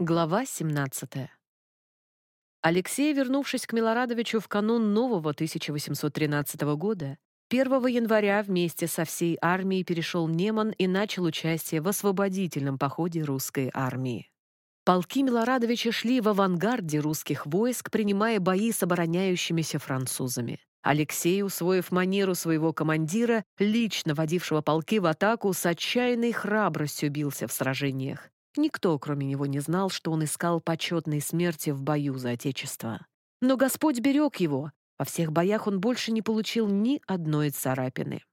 Глава 17. Алексей, вернувшись к Милорадовичу в канун нового 1813 года, 1 января вместе со всей армией перешел Неман и начал участие в освободительном походе русской армии. Полки Милорадовича шли в авангарде русских войск, принимая бои с обороняющимися французами. Алексей, усвоив манеру своего командира, лично водившего полки в атаку, с отчаянной храбростью бился в сражениях. Никто, кроме него, не знал, что он искал почетной смерти в бою за Отечество. Но Господь берег его. Во всех боях он больше не получил ни одной царапины.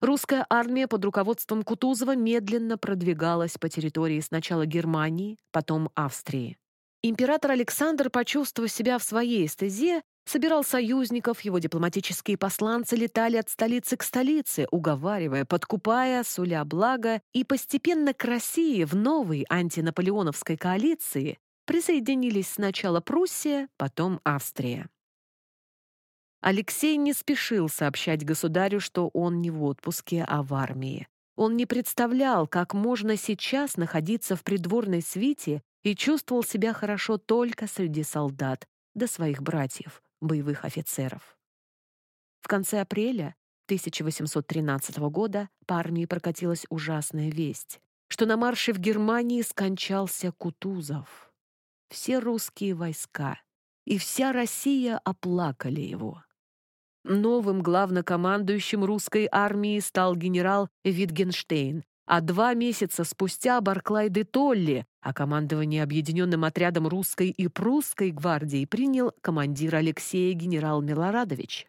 Русская армия под руководством Кутузова медленно продвигалась по территории сначала Германии, потом Австрии. Император Александр, почувствовав себя в своей стезе, Собирал союзников, его дипломатические посланцы летали от столицы к столице, уговаривая, подкупая, суля блага, и постепенно к России в новой антинаполеоновской коалиции присоединились сначала Пруссия, потом Австрия. Алексей не спешил сообщать государю, что он не в отпуске, а в армии. Он не представлял, как можно сейчас находиться в придворной свите и чувствовал себя хорошо только среди солдат, до своих братьев, боевых офицеров. В конце апреля 1813 года по армии прокатилась ужасная весть, что на марше в Германии скончался Кутузов. Все русские войска и вся Россия оплакали его. Новым главнокомандующим русской армии стал генерал Витгенштейн, а два месяца спустя Барклай де Толли, а командование объединенным отрядом русской и прусской гвардии принял командир Алексея генерал Милорадович.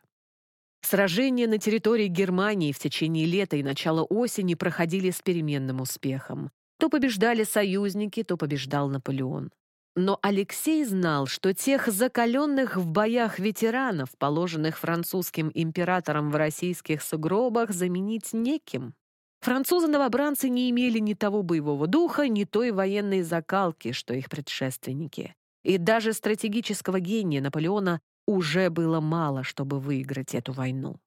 Сражения на территории Германии в течение лета и начала осени проходили с переменным успехом. То побеждали союзники, то побеждал Наполеон. Но Алексей знал, что тех закаленных в боях ветеранов, положенных французским императором в российских сугробах, заменить неким. Французы-новобранцы не имели ни того боевого духа, ни той военной закалки, что их предшественники. И даже стратегического гения Наполеона уже было мало, чтобы выиграть эту войну.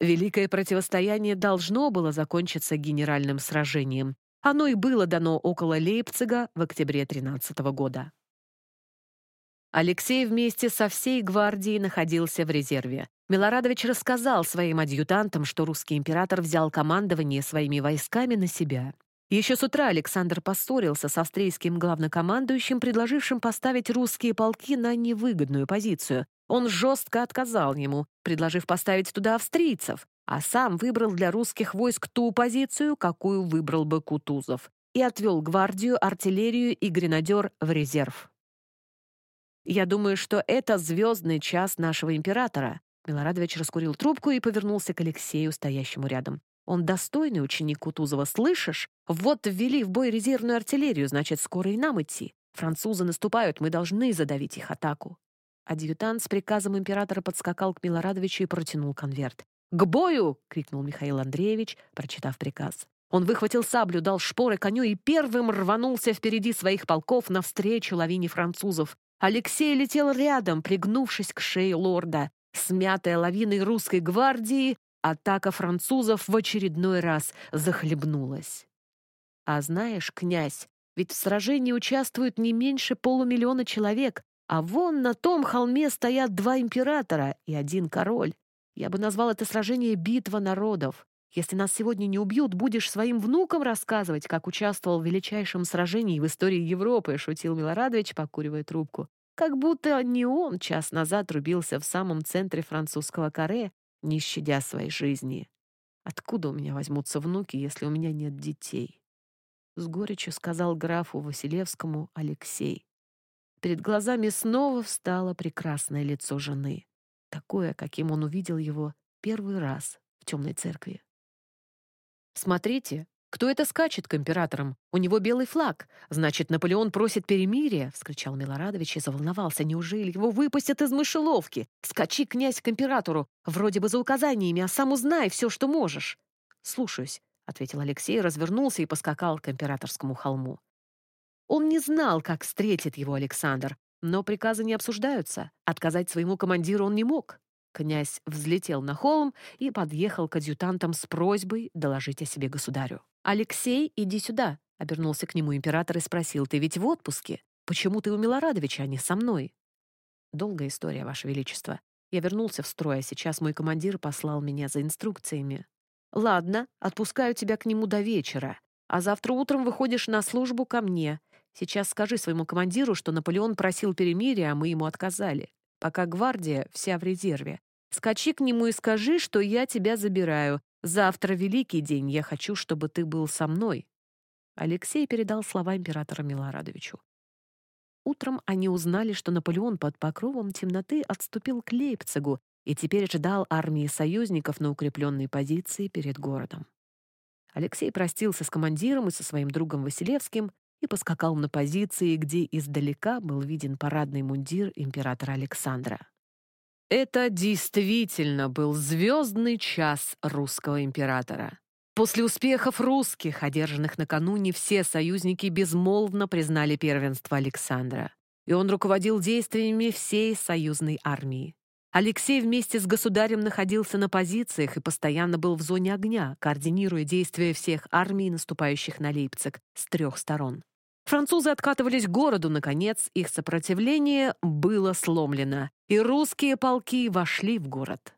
Великое противостояние должно было закончиться генеральным сражением. Оно и было дано около Лейпцига в октябре 13 года. Алексей вместе со всей гвардией находился в резерве. Милорадович рассказал своим адъютантам, что русский император взял командование своими войсками на себя. Еще с утра Александр поссорился с австрийским главнокомандующим, предложившим поставить русские полки на невыгодную позицию. Он жестко отказал ему, предложив поставить туда австрийцев, а сам выбрал для русских войск ту позицию, какую выбрал бы Кутузов, и отвел гвардию, артиллерию и гренадер в резерв. Я думаю, что это звездный час нашего императора». Милорадович раскурил трубку и повернулся к Алексею, стоящему рядом. «Он достойный ученик Кутузова, слышишь? Вот ввели в бой резервную артиллерию, значит, скоро и нам идти. Французы наступают, мы должны задавить их атаку». Адъютант с приказом императора подскакал к Милорадовичу и протянул конверт. «К бою!» — крикнул Михаил Андреевич, прочитав приказ. Он выхватил саблю, дал шпоры коню и первым рванулся впереди своих полков навстречу лавине французов. Алексей летел рядом, пригнувшись к шее лорда. Смятая лавиной русской гвардии, атака французов в очередной раз захлебнулась. А знаешь, князь, ведь в сражении участвуют не меньше полумиллиона человек, а вон на том холме стоят два императора и один король. Я бы назвал это сражение «битва народов». Если нас сегодня не убьют, будешь своим внукам рассказывать, как участвовал в величайшем сражении в истории Европы», — шутил Милорадович, покуривая трубку. Как будто не он час назад рубился в самом центре французского каре, не щадя своей жизни. Откуда у меня возьмутся внуки, если у меня нет детей? С горечью сказал графу Василевскому Алексей. Перед глазами снова встало прекрасное лицо жены, такое, каким он увидел его первый раз в темной церкви. «Смотрите, кто это скачет к императорам? У него белый флаг. Значит, Наполеон просит перемирия!» — вскричал Милорадович и заволновался. «Неужели его выпустят из мышеловки? Скачи, князь, к императору! Вроде бы за указаниями, а сам узнай все, что можешь!» «Слушаюсь», — ответил Алексей, развернулся и поскакал к императорскому холму. Он не знал, как встретит его Александр, но приказы не обсуждаются. Отказать своему командиру он не мог. Князь взлетел на холм и подъехал к адъютантам с просьбой доложить о себе государю. «Алексей, иди сюда!» — обернулся к нему император и спросил, «ты ведь в отпуске? Почему ты у Милорадовича, а не со мной?» «Долгая история, Ваше Величество. Я вернулся в строй, а сейчас мой командир послал меня за инструкциями». «Ладно, отпускаю тебя к нему до вечера, а завтра утром выходишь на службу ко мне. Сейчас скажи своему командиру, что Наполеон просил перемирия, а мы ему отказали. Пока гвардия вся в резерве. Скачи к нему и скажи, что я тебя забираю. Завтра великий день, я хочу, чтобы ты был со мной». Алексей передал слова императора Милорадовичу. Утром они узнали, что Наполеон под покровом темноты отступил к Лейпцигу и теперь ждал армии союзников на укрепленной позиции перед городом. Алексей простился с командиром и со своим другом Василевским и поскакал на позиции, где издалека был виден парадный мундир императора Александра. Это действительно был звездный час русского императора. После успехов русских, одержанных накануне, все союзники безмолвно признали первенство Александра, и он руководил действиями всей союзной армии. Алексей вместе с государем находился на позициях и постоянно был в зоне огня, координируя действия всех армий, наступающих на Лейпциг, с трех сторон. Французы откатывались к городу, наконец, их сопротивление было сломлено, и русские полки вошли в город.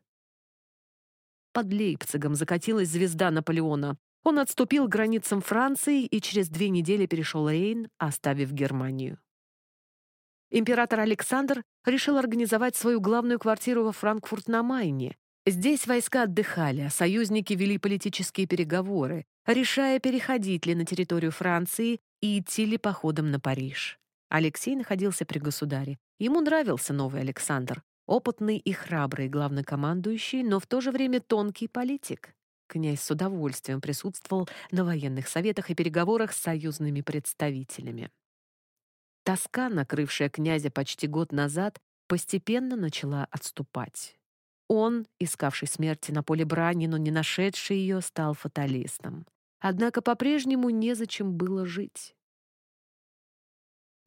Под Лейпцигом закатилась звезда Наполеона. Он отступил к границам Франции и через две недели перешел Рейн, оставив Германию. Император Александр решил организовать свою главную квартиру во Франкфурт на Майне. Здесь войска отдыхали, а союзники вели политические переговоры, решая, переходить ли на территорию Франции и идти ли походом на Париж. Алексей находился при государе. Ему нравился новый Александр, опытный и храбрый главнокомандующий, но в то же время тонкий политик. Князь с удовольствием присутствовал на военных советах и переговорах с союзными представителями. Тоска, накрывшая князя почти год назад, постепенно начала отступать. Он, искавший смерти на поле брани, но не нашедший ее, стал фаталистом. Однако по-прежнему незачем было жить.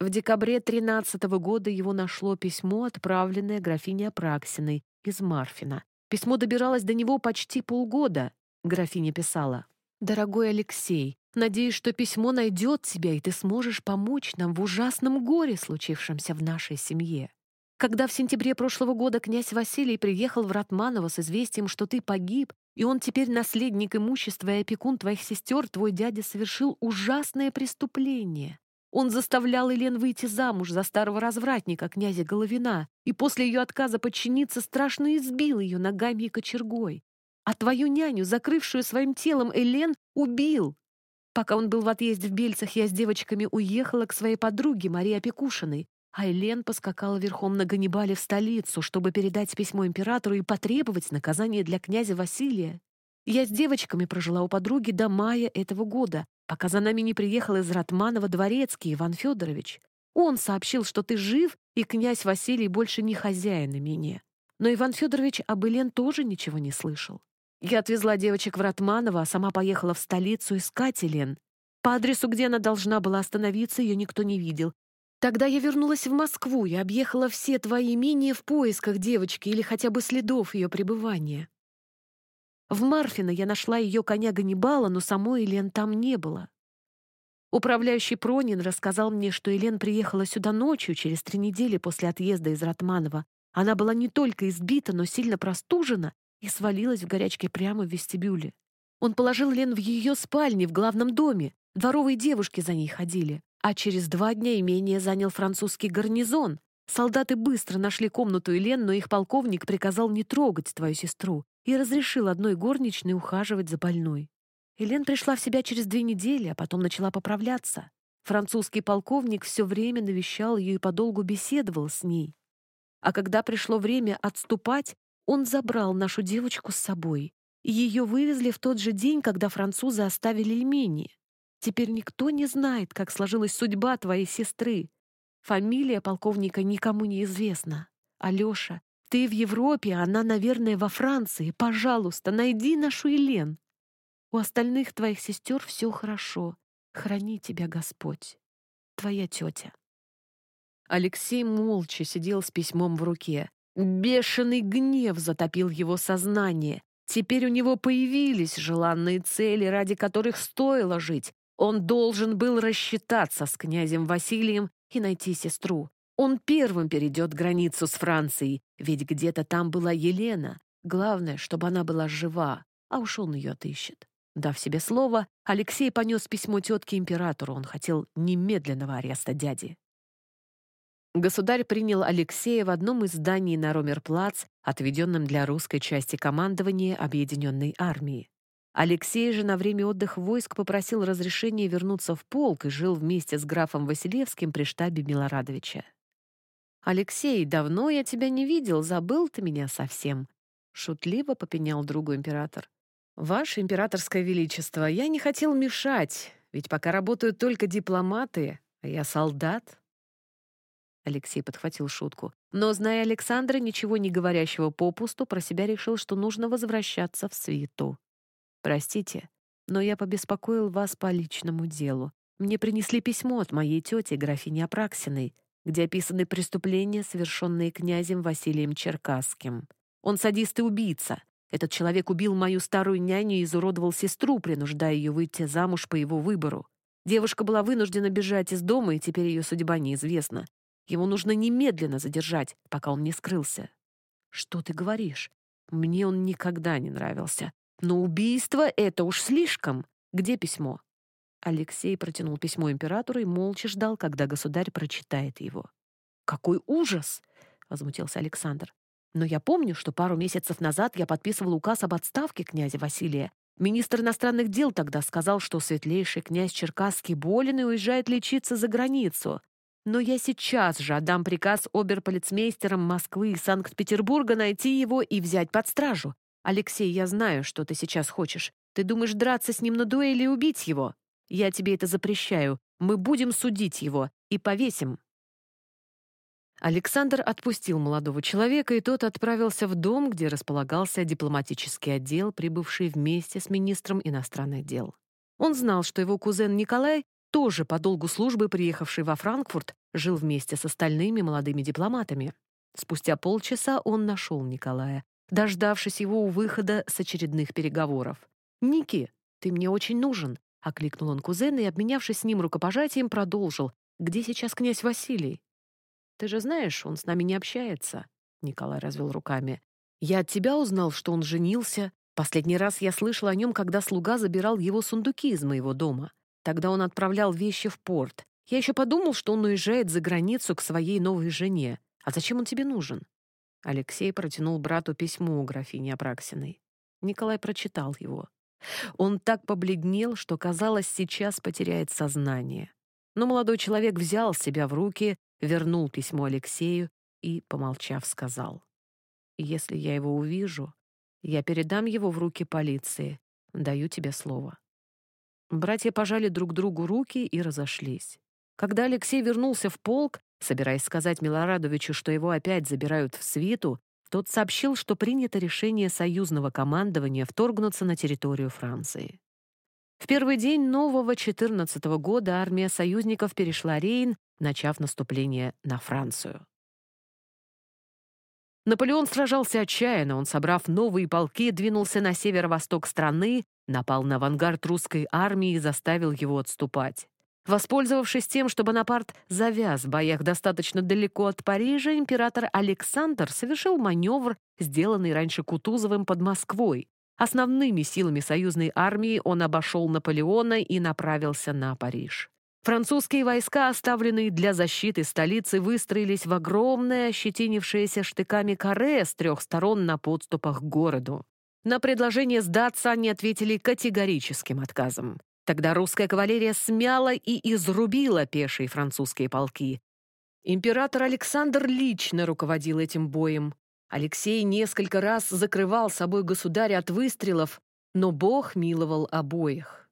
В декабре 13 -го года его нашло письмо, отправленное графине Апраксиной из Марфина. Письмо добиралось до него почти полгода. Графиня писала. «Дорогой Алексей, надеюсь, что письмо найдет тебя, и ты сможешь помочь нам в ужасном горе, случившемся в нашей семье. Когда в сентябре прошлого года князь Василий приехал в Ратманово с известием, что ты погиб, и он теперь наследник имущества и опекун твоих сестер, твой дядя совершил ужасное преступление. Он заставлял Елен выйти замуж за старого развратника, князя Головина, и после ее отказа подчиниться страшно избил ее ногами и кочергой. А твою няню, закрывшую своим телом Элен, убил. Пока он был в отъезде в Бельцах, я с девочками уехала к своей подруге Марии Опекушиной, а Элен поскакала верхом на Ганнибале в столицу, чтобы передать письмо императору и потребовать наказания для князя Василия. Я с девочками прожила у подруги до мая этого года, пока за нами не приехал из Ратманова дворецкий Иван Федорович. Он сообщил, что ты жив, и князь Василий больше не хозяин имения. Но Иван Федорович об Элен тоже ничего не слышал. Я отвезла девочек в Ратманово, а сама поехала в столицу искать Элен. По адресу, где она должна была остановиться, ее никто не видел, Тогда я вернулась в Москву и объехала все твои имения в поисках девочки или хотя бы следов ее пребывания. В Марфино я нашла ее коня Ганнибала, но самой Елен там не было. Управляющий Пронин рассказал мне, что Елен приехала сюда ночью, через три недели после отъезда из Ратманова. Она была не только избита, но сильно простужена и свалилась в горячке прямо в вестибюле. Он положил Лен в ее спальне в главном доме. Дворовые девушки за ней ходили. А через два дня имение занял французский гарнизон. Солдаты быстро нашли комнату Елен, но их полковник приказал не трогать твою сестру и разрешил одной горничной ухаживать за больной. Елен пришла в себя через две недели, а потом начала поправляться. Французский полковник все время навещал ее и подолгу беседовал с ней. А когда пришло время отступать, он забрал нашу девочку с собой. Ее вывезли в тот же день, когда французы оставили имение. Теперь никто не знает, как сложилась судьба твоей сестры. Фамилия полковника никому не известна. Алёша, ты в Европе, а она, наверное, во Франции. Пожалуйста, найди нашу Елен. У остальных твоих сестер все хорошо. Храни тебя Господь. Твоя тетя. Алексей молча сидел с письмом в руке. Бешеный гнев затопил его сознание. Теперь у него появились желанные цели, ради которых стоило жить, Он должен был рассчитаться с князем Василием и найти сестру. Он первым перейдет границу с Францией, ведь где-то там была Елена. Главное, чтобы она была жива, а уж он ее отыщет. Дав себе слово, Алексей понес письмо тетке императору. Он хотел немедленного ареста дяди. Государь принял Алексея в одном из зданий на Ромерплац, отведенном для русской части командования Объединенной армии. Алексей же на время отдыха войск попросил разрешения вернуться в полк и жил вместе с графом Василевским при штабе Милорадовича. «Алексей, давно я тебя не видел, забыл ты меня совсем», — шутливо попенял другу император. «Ваше императорское величество, я не хотел мешать, ведь пока работают только дипломаты, а я солдат». Алексей подхватил шутку. Но, зная Александра, ничего не говорящего попусту, про себя решил, что нужно возвращаться в свиту. «Простите, но я побеспокоил вас по личному делу. Мне принесли письмо от моей тети, графини Апраксиной, где описаны преступления, совершенные князем Василием Черкасским. Он садист и убийца. Этот человек убил мою старую няню и изуродовал сестру, принуждая ее выйти замуж по его выбору. Девушка была вынуждена бежать из дома, и теперь ее судьба неизвестна. Его нужно немедленно задержать, пока он не скрылся. Что ты говоришь? Мне он никогда не нравился. Но убийство — это уж слишком. Где письмо? Алексей протянул письмо императору и молча ждал, когда государь прочитает его. «Какой ужас!» — возмутился Александр. «Но я помню, что пару месяцев назад я подписывал указ об отставке князя Василия. Министр иностранных дел тогда сказал, что светлейший князь Черкасский болен и уезжает лечиться за границу. Но я сейчас же отдам приказ оберполицмейстерам Москвы и Санкт-Петербурга найти его и взять под стражу. Алексей, я знаю, что ты сейчас хочешь. Ты думаешь драться с ним на дуэли и убить его? Я тебе это запрещаю. Мы будем судить его и повесим». Александр отпустил молодого человека, и тот отправился в дом, где располагался дипломатический отдел, прибывший вместе с министром иностранных дел. Он знал, что его кузен Николай тоже по долгу службы, приехавший во Франкфурт, жил вместе с остальными молодыми дипломатами. Спустя полчаса он нашел Николая, дождавшись его у выхода с очередных переговоров. «Ники, ты мне очень нужен», — окликнул он кузена и, обменявшись с ним рукопожатием, продолжил. «Где сейчас князь Василий?» «Ты же знаешь, он с нами не общается», — Николай развел руками. «Я от тебя узнал, что он женился. Последний раз я слышал о нем, когда слуга забирал его сундуки из моего дома. Тогда он отправлял вещи в порт. Я еще подумал, что он уезжает за границу к своей новой жене. А зачем он тебе нужен?» Алексей протянул брату письмо у графини Апраксиной. Николай прочитал его. Он так побледнел, что, казалось, сейчас потеряет сознание. Но молодой человек взял себя в руки, вернул письмо Алексею и, помолчав, сказал. «Если я его увижу, я передам его в руки полиции. Даю тебе слово». Братья пожали друг другу руки и разошлись. Когда Алексей вернулся в полк, собираясь сказать Милорадовичу, что его опять забирают в свиту, тот сообщил, что принято решение союзного командования вторгнуться на территорию Франции. В первый день нового 14 -го года армия союзников перешла Рейн, начав наступление на Францию. Наполеон сражался отчаянно, он, собрав новые полки, двинулся на северо-восток страны, напал на авангард русской армии и заставил его отступать. Воспользовавшись тем, что Бонапарт завяз в боях достаточно далеко от Парижа, император Александр совершил маневр, сделанный раньше Кутузовым под Москвой. Основными силами союзной армии он обошел Наполеона и направился на Париж. Французские войска, оставленные для защиты столицы, выстроились в огромное, ощетинившееся штыками каре с трех сторон на подступах к городу. На предложение сдаться они ответили категорическим отказом. Тогда русская кавалерия смяла и изрубила пешие французские полки. Император Александр лично руководил этим боем. Алексей несколько раз закрывал собой государя от выстрелов, но Бог миловал обоих.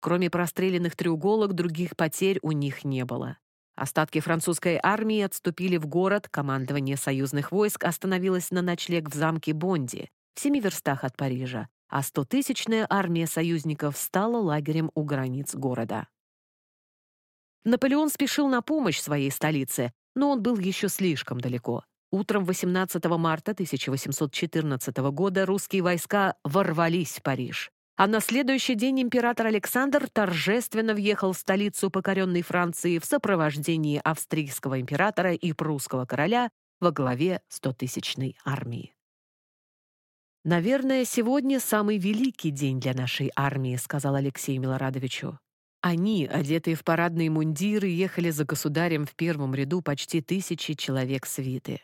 Кроме простреленных треуголок, других потерь у них не было. Остатки французской армии отступили в город, командование союзных войск остановилось на ночлег в замке Бонди, в семи верстах от Парижа, а стотысячная армия союзников стала лагерем у границ города. Наполеон спешил на помощь своей столице, но он был еще слишком далеко. Утром 18 марта 1814 года русские войска ворвались в Париж. а на следующий день император Александр торжественно въехал в столицу покоренной Франции в сопровождении австрийского императора и прусского короля во главе стотысячной армии. «Наверное, сегодня самый великий день для нашей армии», сказал Алексей Милорадовичу. Они, одетые в парадные мундиры, ехали за государем в первом ряду почти тысячи человек свиты.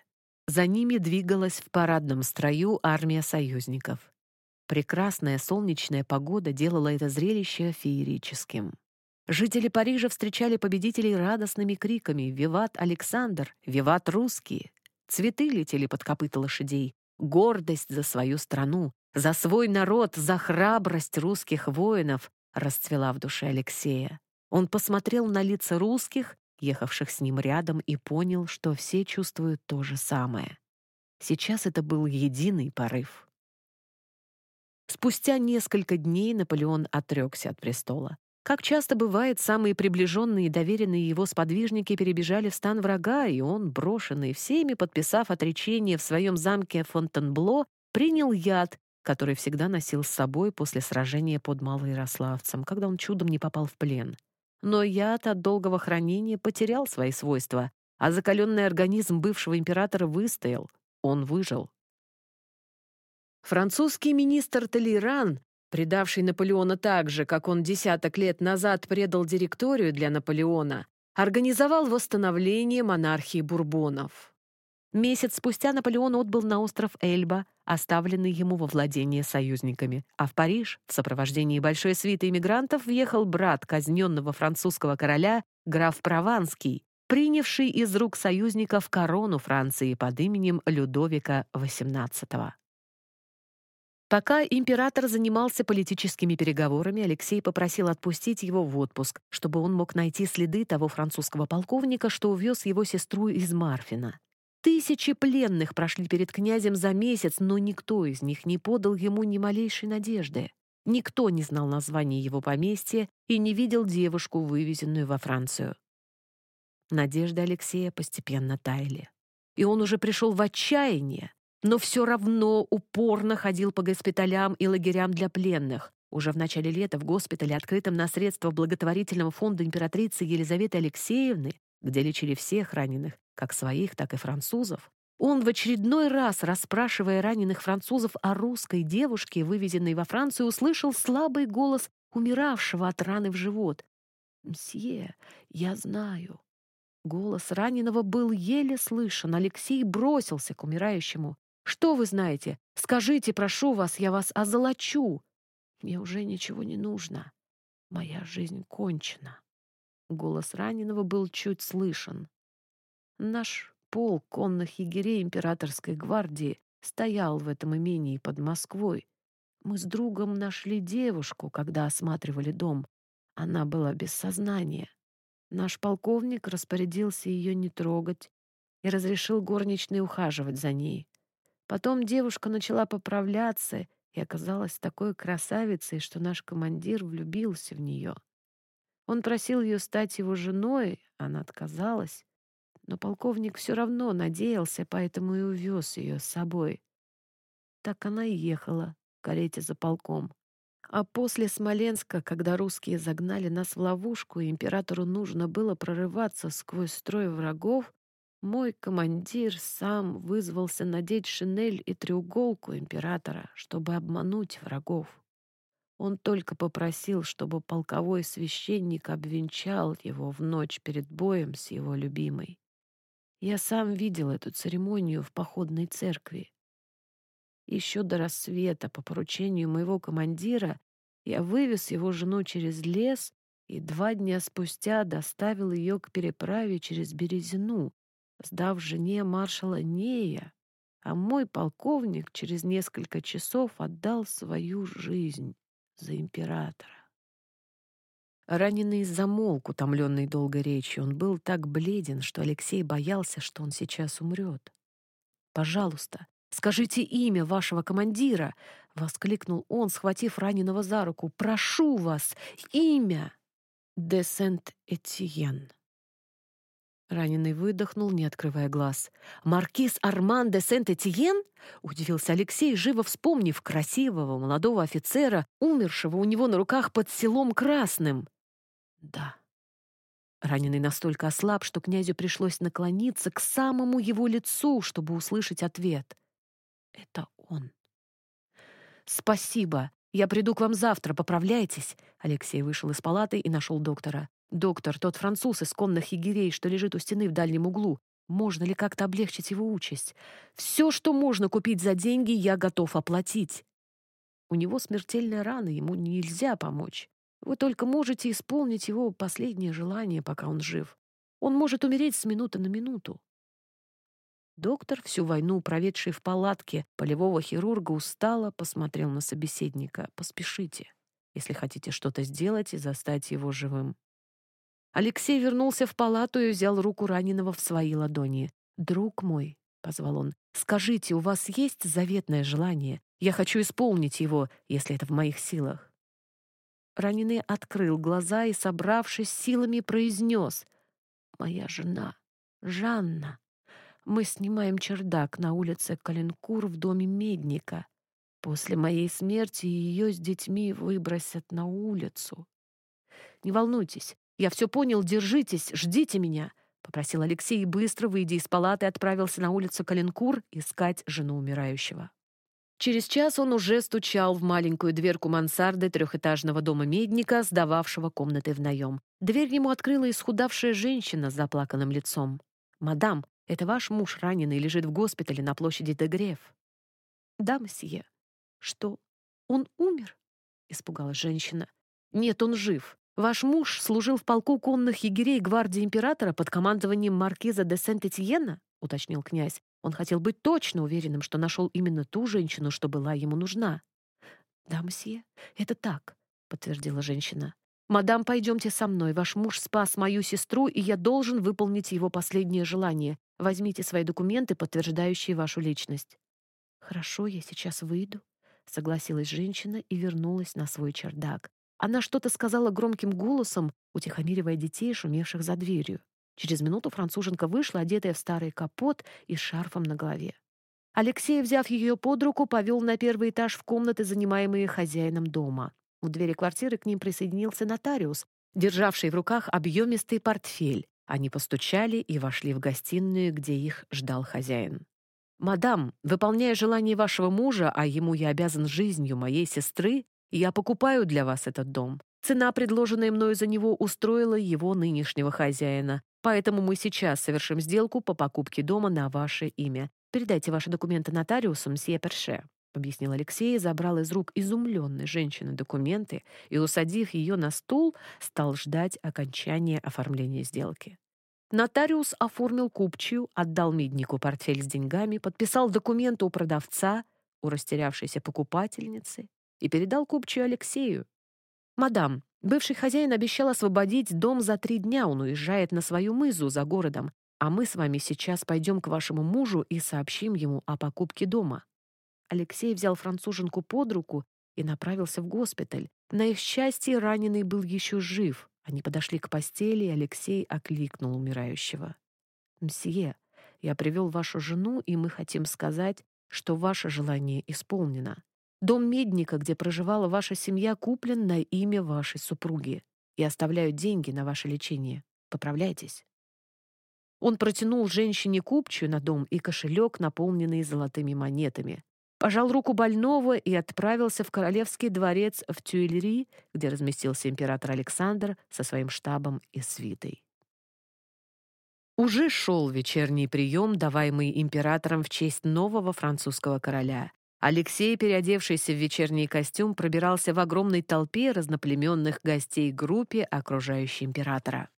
За ними двигалась в парадном строю армия союзников. Прекрасная солнечная погода делала это зрелище феерическим. Жители Парижа встречали победителей радостными криками «Виват Александр! Виват русские!». Цветы летели под копыта лошадей. Гордость за свою страну, за свой народ, за храбрость русских воинов расцвела в душе Алексея. Он посмотрел на лица русских, ехавших с ним рядом, и понял, что все чувствуют то же самое. Сейчас это был единый порыв. Спустя несколько дней Наполеон отрекся от престола. Как часто бывает, самые приближенные и доверенные его сподвижники перебежали в стан врага, и он, брошенный всеми, подписав отречение в своем замке Фонтенбло, принял яд, который всегда носил с собой после сражения под Малоярославцем, когда он чудом не попал в плен. Но яд от долгого хранения потерял свои свойства, а закаленный организм бывшего императора выстоял. Он выжил. Французский министр Толеран, предавший Наполеона так же, как он десяток лет назад предал директорию для Наполеона, организовал восстановление монархии Бурбонов. Месяц спустя Наполеон отбыл на остров Эльба, оставленный ему во владение союзниками, а в Париж в сопровождении большой свиты иммигрантов въехал брат казненного французского короля граф Прованский, принявший из рук союзников корону Франции под именем Людовика XVIII. Пока император занимался политическими переговорами, Алексей попросил отпустить его в отпуск, чтобы он мог найти следы того французского полковника, что увез его сестру из Марфина. Тысячи пленных прошли перед князем за месяц, но никто из них не подал ему ни малейшей надежды. Никто не знал названия его поместья и не видел девушку, вывезенную во Францию. Надежды Алексея постепенно таяли. И он уже пришел в отчаяние, но все равно упорно ходил по госпиталям и лагерям для пленных. Уже в начале лета в госпитале, открытом на средства благотворительного фонда императрицы Елизаветы Алексеевны, где лечили всех раненых, как своих, так и французов, он в очередной раз, расспрашивая раненых французов о русской девушке, вывезенной во Францию, услышал слабый голос умиравшего от раны в живот. «Мсье, я знаю». Голос раненого был еле слышен. Алексей бросился к умирающему. Что вы знаете? Скажите, прошу вас, я вас озолочу. Мне уже ничего не нужно. Моя жизнь кончена. Голос раненого был чуть слышен. Наш полк конных егерей императорской гвардии стоял в этом имении под Москвой. Мы с другом нашли девушку, когда осматривали дом. Она была без сознания. Наш полковник распорядился ее не трогать и разрешил горничной ухаживать за ней. Потом девушка начала поправляться и оказалась такой красавицей, что наш командир влюбился в нее. Он просил ее стать его женой, она отказалась. Но полковник все равно надеялся, поэтому и увез ее с собой. Так она и ехала в карете за полком. А после Смоленска, когда русские загнали нас в ловушку, и императору нужно было прорываться сквозь строй врагов, мой командир сам вызвался надеть шинель и треуголку императора, чтобы обмануть врагов. Он только попросил, чтобы полковой священник обвенчал его в ночь перед боем с его любимой. Я сам видел эту церемонию в походной церкви. Еще до рассвета, по поручению моего командира, я вывез его жену через лес и два дня спустя доставил ее к переправе через Березину, сдав жене маршала Нея, а мой полковник через несколько часов отдал свою жизнь за императора. Раненый замолк, утомленный долгой речью. Он был так бледен, что Алексей боялся, что он сейчас умрет. «Пожалуйста, скажите имя вашего командира!» — воскликнул он, схватив раненого за руку. «Прошу вас, имя!» «Де Сент-Этьен», Раненый выдохнул, не открывая глаз. «Маркиз Арман де Сент-Этьен?» — удивился Алексей, живо вспомнив красивого молодого офицера, умершего у него на руках под селом Красным. «Да». Раненый настолько ослаб, что князю пришлось наклониться к самому его лицу, чтобы услышать ответ. «Это он». «Спасибо. Я приду к вам завтра, поправляйтесь». Алексей вышел из палаты и нашел доктора. Доктор, тот француз из конных егерей, что лежит у стены в дальнем углу. Можно ли как-то облегчить его участь? Все, что можно купить за деньги, я готов оплатить. У него смертельная рана, ему нельзя помочь. Вы только можете исполнить его последнее желание, пока он жив. Он может умереть с минуты на минуту. Доктор, всю войну проведший в палатке полевого хирурга, устало посмотрел на собеседника. «Поспешите, если хотите что-то сделать и застать его живым». Алексей вернулся в палату и взял руку раненого в свои ладони. «Друг мой», — позвал он, — «скажите, у вас есть заветное желание? Я хочу исполнить его, если это в моих силах». Раненый открыл глаза и, собравшись силами, произнес «Моя жена, Жанна. Мы снимаем чердак на улице Калинкур в доме Медника. После моей смерти ее с детьми выбросят на улицу. Не волнуйтесь, «Я все понял, держитесь, ждите меня», — попросил Алексей и быстро, выйдя из палаты, отправился на улицу Калинкур искать жену умирающего. Через час он уже стучал в маленькую дверку мансарды трехэтажного дома Медника, сдававшего комнаты в наем. Дверь ему открыла исхудавшая женщина с заплаканным лицом. «Мадам, это ваш муж раненый лежит в госпитале на площади Дегреф». «Да, мсье». «Что? Он умер?» — испугалась женщина. «Нет, он жив. Ваш муж служил в полку конных егерей гвардии императора под командованием маркиза де Сент-Этьена?» — уточнил князь. Он хотел быть точно уверенным, что нашел именно ту женщину, что была ему нужна. «Да, мсье, это так», — подтвердила женщина. «Мадам, пойдемте со мной. Ваш муж спас мою сестру, и я должен выполнить его последнее желание. Возьмите свои документы, подтверждающие вашу личность». «Хорошо, я сейчас выйду», — согласилась женщина и вернулась на свой чердак. Она что-то сказала громким голосом, утихомиривая детей, шумевших за дверью. Через минуту француженка вышла, одетая в старый капот и с шарфом на голове. Алексей, взяв ее под руку, повел на первый этаж в комнаты, занимаемые хозяином дома. У двери квартиры к ним присоединился нотариус, державший в руках объемистый портфель. Они постучали и вошли в гостиную, где их ждал хозяин. «Мадам, выполняя желание вашего мужа, а ему я обязан жизнью моей сестры, я покупаю для вас этот дом. Цена, предложенная мною за него, устроила его нынешнего хозяина. Поэтому мы сейчас совершим сделку по покупке дома на ваше имя. Передайте ваши документы нотариусу мсье Перше», — объяснил Алексей, забрал из рук изумленной женщины документы и, усадив ее на стул, стал ждать окончания оформления сделки. Нотариус оформил купчую, отдал меднику портфель с деньгами, подписал документы у продавца, у растерявшейся покупательницы и передал купчую Алексею. «Мадам, бывший хозяин обещал освободить дом за три дня, он уезжает на свою мызу за городом, а мы с вами сейчас пойдем к вашему мужу и сообщим ему о покупке дома». Алексей взял француженку под руку и направился в госпиталь. На их счастье раненый был еще жив. Они подошли к постели, и Алексей окликнул умирающего. «Мсье, я привел вашу жену, и мы хотим сказать, что ваше желание исполнено. Дом Медника, где проживала ваша семья, куплен на имя вашей супруги и оставляют деньги на ваше лечение. Поправляйтесь». Он протянул женщине купчую на дом и кошелек, наполненный золотыми монетами. Пожал руку больного и отправился в королевский дворец в Тюильри, где разместился император Александр со своим штабом и свитой. Уже шел вечерний прием, даваемый императором в честь нового французского короля. Алексей, переодевшийся в вечерний костюм, пробирался в огромной толпе разноплеменных гостей группе, окружающей императора.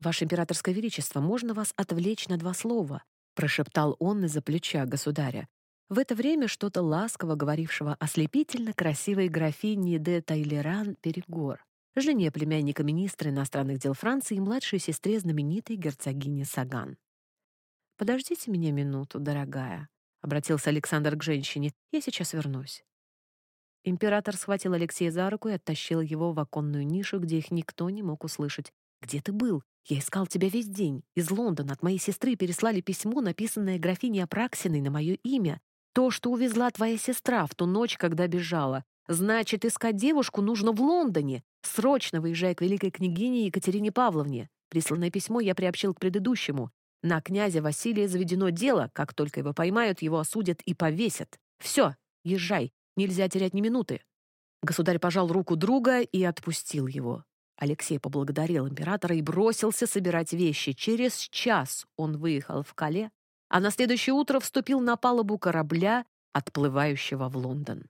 «Ваше императорское величество, можно вас отвлечь на два слова?» — прошептал он из-за плеча государя. В это время что-то ласково говорившего ослепительно красивой графине де Тайлеран Перегор, жене племянника министра иностранных дел Франции и младшей сестре знаменитой герцогини Саган. «Подождите меня минуту, дорогая», — обратился Александр к женщине. «Я сейчас вернусь». Император схватил Алексея за руку и оттащил его в оконную нишу, где их никто не мог услышать. Где ты был? Я искал тебя весь день. Из Лондона от моей сестры переслали письмо, написанное графиней Апраксиной на мое имя. То, что увезла твоя сестра в ту ночь, когда бежала. Значит, искать девушку нужно в Лондоне. Срочно выезжай к великой княгине Екатерине Павловне. Присланное письмо я приобщил к предыдущему. На князя Василия заведено дело. Как только его поймают, его осудят и повесят. Все, езжай. Нельзя терять ни минуты. Государь пожал руку друга и отпустил его. Алексей поблагодарил императора и бросился собирать вещи. Через час он выехал в Кале, а на следующее утро вступил на палубу корабля, отплывающего в Лондон.